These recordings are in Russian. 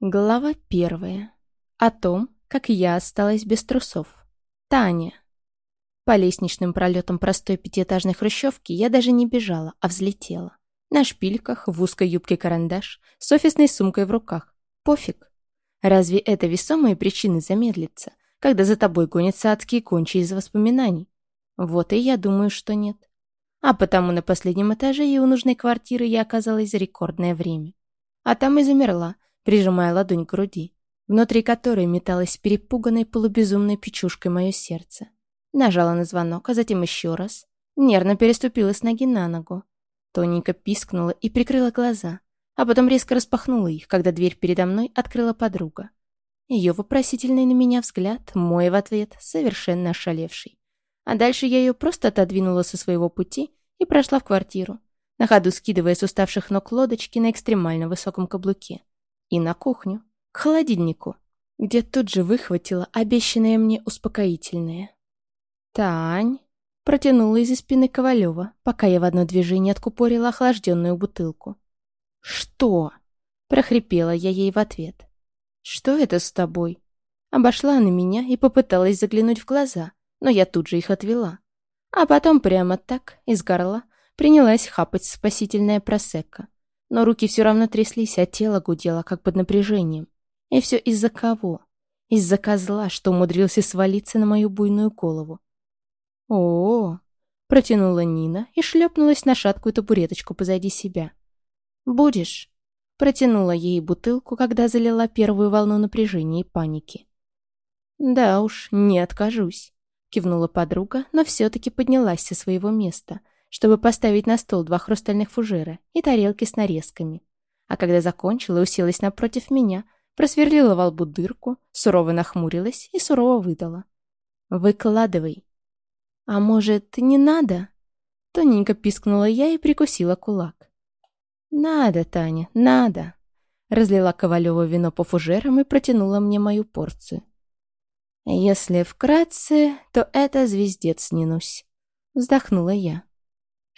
Глава первая. О том, как я осталась без трусов. Таня. По лестничным пролетам простой пятиэтажной хрущевки я даже не бежала, а взлетела. На шпильках, в узкой юбке карандаш, с офисной сумкой в руках. Пофиг. Разве это весомые причины замедлиться, когда за тобой гонятся адские кончи из воспоминаний? Вот и я думаю, что нет. А потому на последнем этаже и у нужной квартиры я оказалась за рекордное время. А там и замерла, прижимая ладонь к груди, внутри которой металось перепуганной полубезумной печушкой мое сердце. Нажала на звонок, а затем еще раз. Нервно переступила с ноги на ногу. Тоненько пискнула и прикрыла глаза, а потом резко распахнула их, когда дверь передо мной открыла подруга. Ее вопросительный на меня взгляд, мой в ответ, совершенно ошалевший. А дальше я ее просто отодвинула со своего пути и прошла в квартиру, на ходу скидывая с уставших ног лодочки на экстремально высоком каблуке и на кухню, к холодильнику, где тут же выхватила обещанное мне успокоительное. «Тань!» — протянула из-за спины Ковалева, пока я в одно движение откупорила охлажденную бутылку. «Что?» — прохрипела я ей в ответ. «Что это с тобой?» Обошла она меня и попыталась заглянуть в глаза, но я тут же их отвела. А потом прямо так, из горла, принялась хапать спасительное просекко но руки все равно тряслись, а тело гудело, как под напряжением. И все из-за кого? Из-за козла, что умудрился свалиться на мою буйную голову. о, -о, -о протянула Нина и шлепнулась на шаткую табуреточку позади себя. «Будешь?» Протянула ей бутылку, когда залила первую волну напряжения и паники. «Да уж, не откажусь», — кивнула подруга, но все-таки поднялась со своего места — чтобы поставить на стол два хрустальных фужера и тарелки с нарезками. А когда закончила, уселась напротив меня, просверлила во лбу дырку, сурово нахмурилась и сурово выдала. «Выкладывай». «А может, не надо?» Тоненько пискнула я и прикусила кулак. «Надо, Таня, надо!» Разлила Ковалева вино по фужерам и протянула мне мою порцию. «Если вкратце, то это звездец Нинусь», — вздохнула я.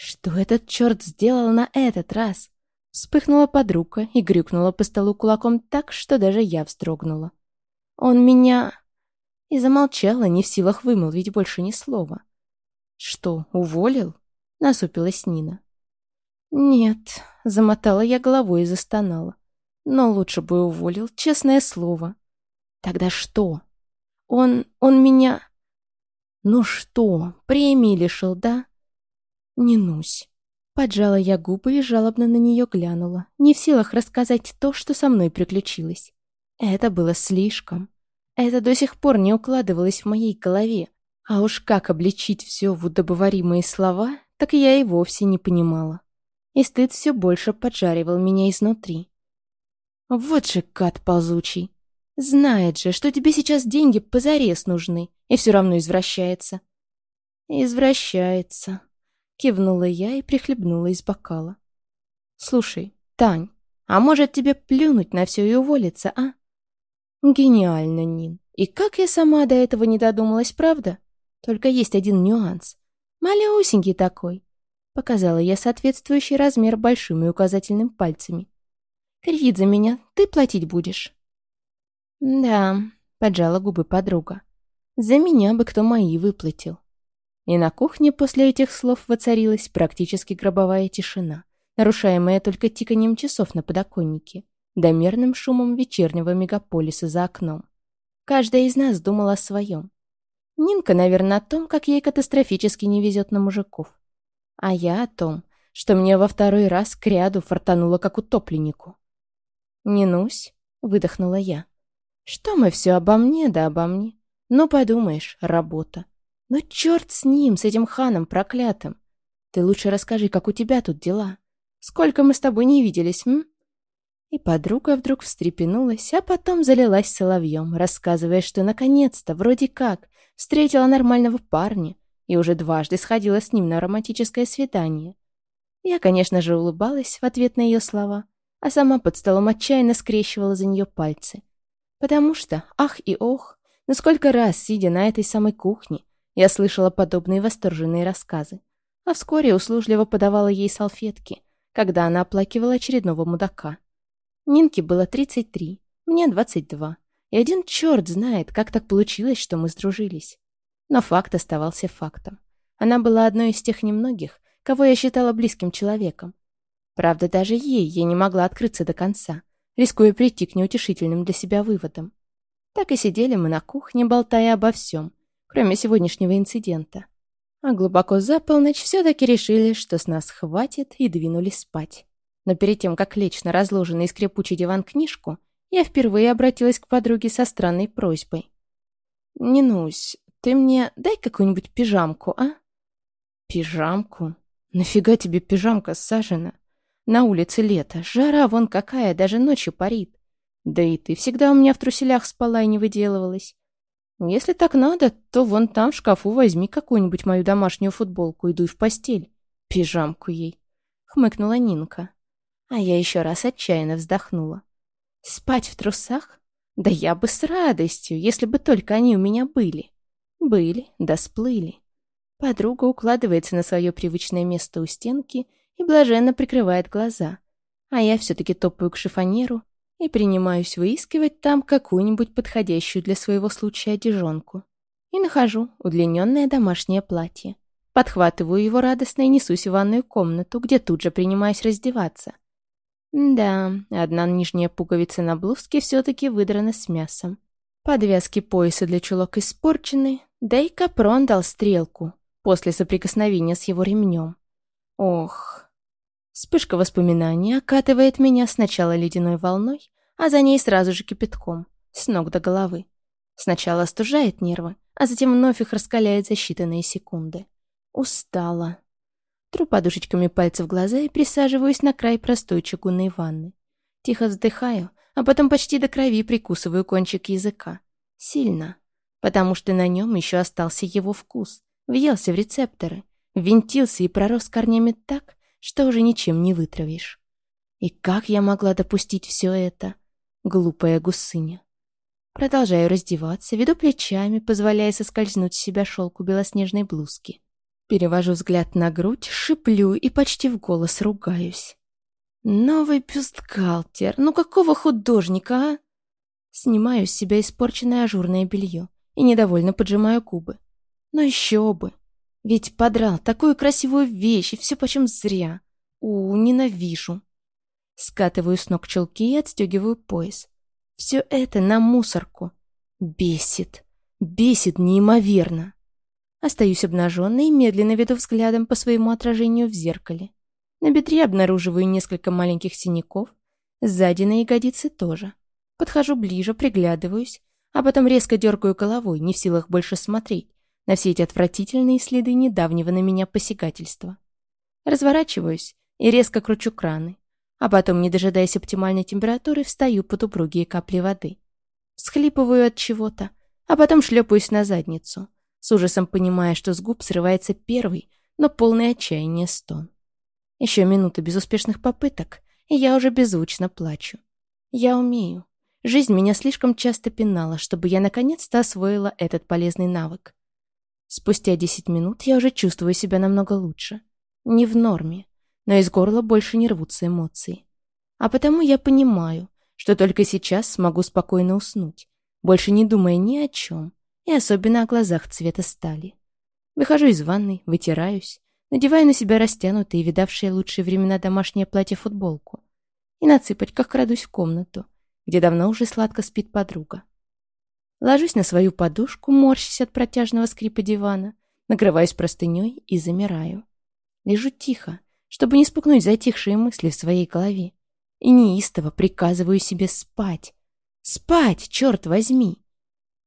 Что этот черт сделал на этот раз? Вспыхнула подруга и грюкнула по столу кулаком так, что даже я вздрогнула. Он меня... И замолчала, не в силах вымолвить больше ни слова. «Что, уволил?» — насупилась Нина. «Нет», — замотала я головой и застонала. «Но лучше бы уволил, честное слово». «Тогда что?» «Он... он меня...» «Ну что, премии лишил, да?» «Не нусь». Поджала я губы и жалобно на нее глянула, не в силах рассказать то, что со мной приключилось. Это было слишком. Это до сих пор не укладывалось в моей голове. А уж как обличить все в удобоваримые слова, так я и вовсе не понимала. И стыд все больше поджаривал меня изнутри. Вот же гад ползучий. Знает же, что тебе сейчас деньги позарез нужны, и все равно извращается. Извращается. Кивнула я и прихлебнула из бокала. «Слушай, Тань, а может тебе плюнуть на все и уволиться, а?» «Гениально, Нин. И как я сама до этого не додумалась, правда? Только есть один нюанс. Малюсенький такой». Показала я соответствующий размер большим и указательным пальцами. «Кредит за меня ты платить будешь?» «Да», — поджала губы подруга. «За меня бы кто мои выплатил». И на кухне после этих слов воцарилась практически гробовая тишина, нарушаемая только тиканием часов на подоконнике, да мерным шумом вечернего мегаполиса за окном. Каждая из нас думала о своем. Нинка, наверное, о том, как ей катастрофически не везет на мужиков. А я о том, что мне во второй раз к ряду фартануло как утопленнику. «Нинусь», — выдохнула я. «Что мы все обо мне да обо мне? Ну, подумаешь, работа. Но черт с ним, с этим ханом проклятым. Ты лучше расскажи, как у тебя тут дела. Сколько мы с тобой не виделись, м? И подруга вдруг встрепенулась, а потом залилась соловьем, рассказывая, что наконец-то, вроде как, встретила нормального парня и уже дважды сходила с ним на романтическое свидание. Я, конечно же, улыбалась в ответ на ее слова, а сама под столом отчаянно скрещивала за нее пальцы. Потому что, ах и ох, ну сколько раз, сидя на этой самой кухне, я слышала подобные восторженные рассказы, а вскоре услужливо подавала ей салфетки, когда она оплакивала очередного мудака. Нинке было 33, Мне 22. И один черт знает, как так получилось, что мы сдружились. Но факт оставался фактом. Она была одной из тех немногих, кого я считала близким человеком. Правда, даже ей я не могла открыться до конца, рискуя прийти к неутешительным для себя выводам. Так и сидели мы на кухне, болтая обо всем, кроме сегодняшнего инцидента. А глубоко за полночь все-таки решили, что с нас хватит, и двинулись спать. Но перед тем, как лечь на разложенный из крепучий диван книжку, я впервые обратилась к подруге со странной просьбой. «Нинусь, ты мне дай какую-нибудь пижамку, а?» «Пижамку? Нафига тебе пижамка, Сажина? На улице лето, жара вон какая, даже ночью парит. Да и ты всегда у меня в труселях спала и не выделывалась. Если так надо, то вон там в шкафу возьми какую-нибудь мою домашнюю футболку и дуй в постель. Пижамку ей. Хмыкнула Нинка. А я еще раз отчаянно вздохнула. Спать в трусах? Да я бы с радостью, если бы только они у меня были. Были, да сплыли. Подруга укладывается на свое привычное место у стенки и блаженно прикрывает глаза. А я все-таки топаю к шифонеру и принимаюсь выискивать там какую-нибудь подходящую для своего случая одежонку. И нахожу удлиненное домашнее платье. Подхватываю его радостно и несусь в ванную комнату, где тут же принимаюсь раздеваться. Да, одна нижняя пуговица на блузке все-таки выдрана с мясом. Подвязки пояса для чулок испорчены, да и капрон дал стрелку после соприкосновения с его ремнем. Ох, Вспышка воспоминаний окатывает меня сначала ледяной волной, а за ней сразу же кипятком, с ног до головы. Сначала остужает нервы, а затем вновь их раскаляет за считанные секунды. Устала. Тру подушечками пальцев глаза и присаживаюсь на край простой чугунной ванны. Тихо вздыхаю, а потом почти до крови прикусываю кончик языка. Сильно. Потому что на нем еще остался его вкус. Въелся в рецепторы. Ввинтился и пророс корнями так, что уже ничем не вытравишь. И как я могла допустить все это? Глупая гусыня. Продолжаю раздеваться, веду плечами, позволяя соскользнуть с себя шелку белоснежной блузки. Перевожу взгляд на грудь, шиплю и почти в голос ругаюсь. «Новый бюстгальтер! Ну какого художника, а?» Снимаю с себя испорченное ажурное белье и недовольно поджимаю губы. Но еще бы! Ведь подрал такую красивую вещь, и все почем зря. У, ненавижу. Скатываю с ног челки и отстегиваю пояс. Все это на мусорку. Бесит. Бесит неимоверно. Остаюсь обнаженной и медленно веду взглядом по своему отражению в зеркале. На бедре обнаруживаю несколько маленьких синяков. Сзади на ягодице тоже. Подхожу ближе, приглядываюсь, а потом резко дергаю головой, не в силах больше смотреть на все эти отвратительные следы недавнего на меня посягательства. Разворачиваюсь и резко кручу краны, а потом, не дожидаясь оптимальной температуры, встаю под упругие капли воды. Схлипываю от чего-то, а потом шлепаюсь на задницу, с ужасом понимая, что с губ срывается первый, но полный отчаяния стон. Еще минута безуспешных попыток, и я уже беззвучно плачу. Я умею. Жизнь меня слишком часто пинала, чтобы я наконец-то освоила этот полезный навык. Спустя десять минут я уже чувствую себя намного лучше. Не в норме, но из горла больше не рвутся эмоции. А потому я понимаю, что только сейчас смогу спокойно уснуть, больше не думая ни о чем, и особенно о глазах цвета стали. Выхожу из ванной, вытираюсь, надеваю на себя растянутые, видавшие лучшие времена домашнее платье-футболку и на цыпочках крадусь в комнату, где давно уже сладко спит подруга. Ложусь на свою подушку, морщась от протяжного скрипа дивана, накрываюсь простыней и замираю. Лежу тихо, чтобы не спугнуть затихшие мысли в своей голове. И неистово приказываю себе спать. Спать, черт возьми!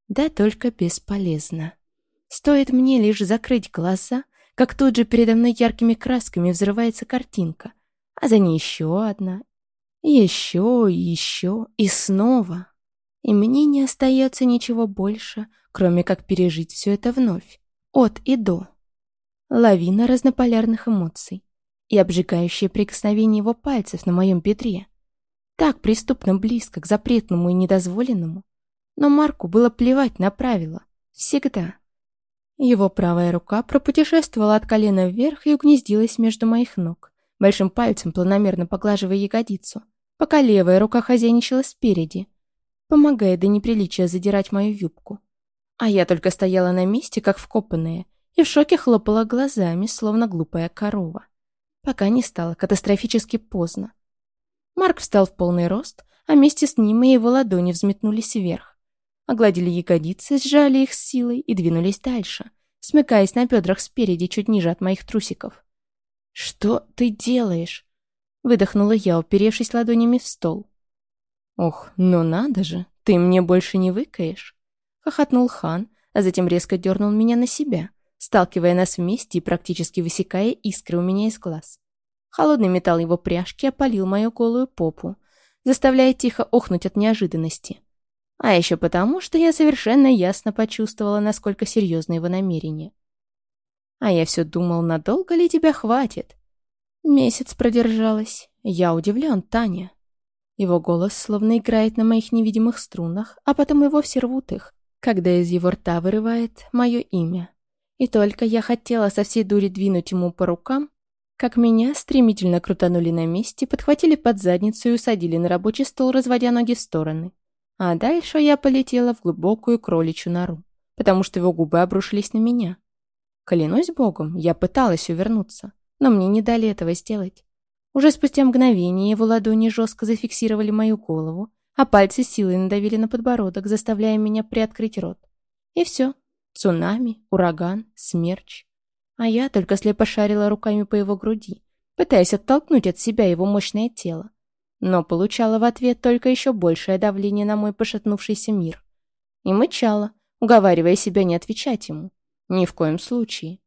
Да только бесполезно. Стоит мне лишь закрыть глаза, как тут же передо мной яркими красками взрывается картинка, а за ней еще одна, еще и еще, и снова и мне не остается ничего больше, кроме как пережить все это вновь, от и до. Лавина разнополярных эмоций и обжигающее прикосновение его пальцев на моем бедре. Так преступно близко к запретному и недозволенному. Но Марку было плевать на правила. Всегда. Его правая рука пропутешествовала от колена вверх и угнездилась между моих ног, большим пальцем планомерно поглаживая ягодицу, пока левая рука хозяйничала спереди, помогая до неприличия задирать мою юбку. А я только стояла на месте, как вкопанная, и в шоке хлопала глазами, словно глупая корова. Пока не стало катастрофически поздно. Марк встал в полный рост, а вместе с ним и его ладони взметнулись вверх. Огладили ягодицы, сжали их с силой и двинулись дальше, смыкаясь на бедрах спереди, чуть ниже от моих трусиков. «Что ты делаешь?» — выдохнула я, уперевшись ладонями в стол. «Ох, ну надо же, ты мне больше не выкаешь!» — хохотнул хан, а затем резко дернул меня на себя, сталкивая нас вместе и практически высекая искры у меня из глаз. Холодный металл его пряжки опалил мою голую попу, заставляя тихо охнуть от неожиданности. А еще потому, что я совершенно ясно почувствовала, насколько серьезны его намерения. А я все думал, надолго ли тебя хватит? Месяц продержалась. Я удивлен, Таня. Его голос словно играет на моих невидимых струнах, а потом и вовсе рвут их, когда из его рта вырывает мое имя. И только я хотела со всей дури двинуть ему по рукам, как меня стремительно крутанули на месте, подхватили под задницу и усадили на рабочий стол, разводя ноги в стороны. А дальше я полетела в глубокую кроличью нору, потому что его губы обрушились на меня. Клянусь богом, я пыталась увернуться, но мне не дали этого сделать. Уже спустя мгновение его ладони жестко зафиксировали мою голову, а пальцы силой надавили на подбородок, заставляя меня приоткрыть рот. И все. Цунами, ураган, смерч. А я только слепо шарила руками по его груди, пытаясь оттолкнуть от себя его мощное тело. Но получала в ответ только еще большее давление на мой пошатнувшийся мир. И мычала, уговаривая себя не отвечать ему. Ни в коем случае.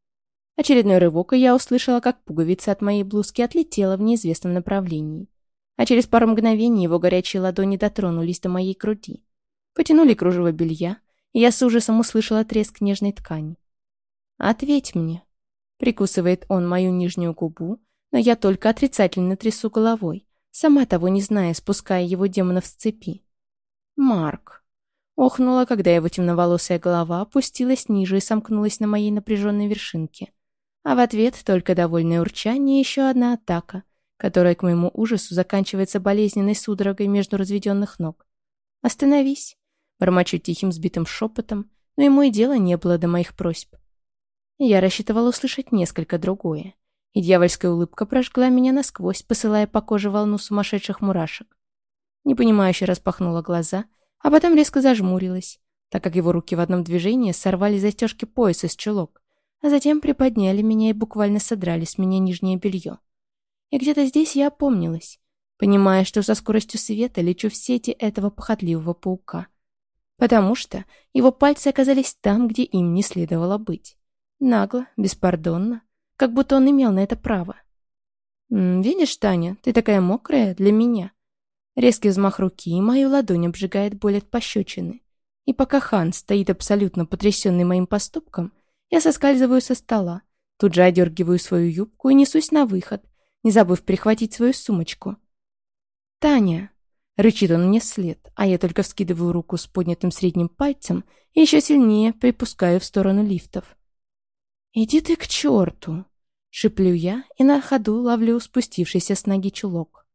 Очередной рывок, и я услышала, как пуговица от моей блузки отлетела в неизвестном направлении. А через пару мгновений его горячие ладони дотронулись до моей груди. Потянули кружево белья, и я с ужасом услышала треск нежной ткани. «Ответь мне», Прикусывает он мою нижнюю губу, но я только отрицательно трясу головой, сама того не зная, спуская его демонов с цепи. «Марк!» Охнула, когда его темноволосая голова опустилась ниже и сомкнулась на моей напряженной вершинке. А в ответ только довольное урчание и еще одна атака, которая, к моему ужасу, заканчивается болезненной судорогой между разведенных ног. «Остановись!» Бормочу тихим сбитым шепотом, но ему и дела не было до моих просьб. Я рассчитывала услышать несколько другое. И дьявольская улыбка прожгла меня насквозь, посылая по коже волну сумасшедших мурашек. Непонимающе распахнула глаза, а потом резко зажмурилась, так как его руки в одном движении сорвали застежки пояса с чулок, а затем приподняли меня и буквально содрали с меня нижнее белье. И где-то здесь я опомнилась, понимая, что со скоростью света лечу в сети этого похотливого паука. Потому что его пальцы оказались там, где им не следовало быть. Нагло, беспардонно, как будто он имел на это право. «Видишь, Таня, ты такая мокрая для меня». Резкий взмах руки, и мою ладонь обжигает боль от пощечины. И пока хан стоит абсолютно потрясенный моим поступком, я соскальзываю со стола, тут же одергиваю свою юбку и несусь на выход, не забыв прихватить свою сумочку. «Таня!» — рычит он мне вслед, а я только вскидываю руку с поднятым средним пальцем и еще сильнее припускаю в сторону лифтов. «Иди ты к черту!» — шиплю я и на ходу ловлю спустившийся с ноги чулок.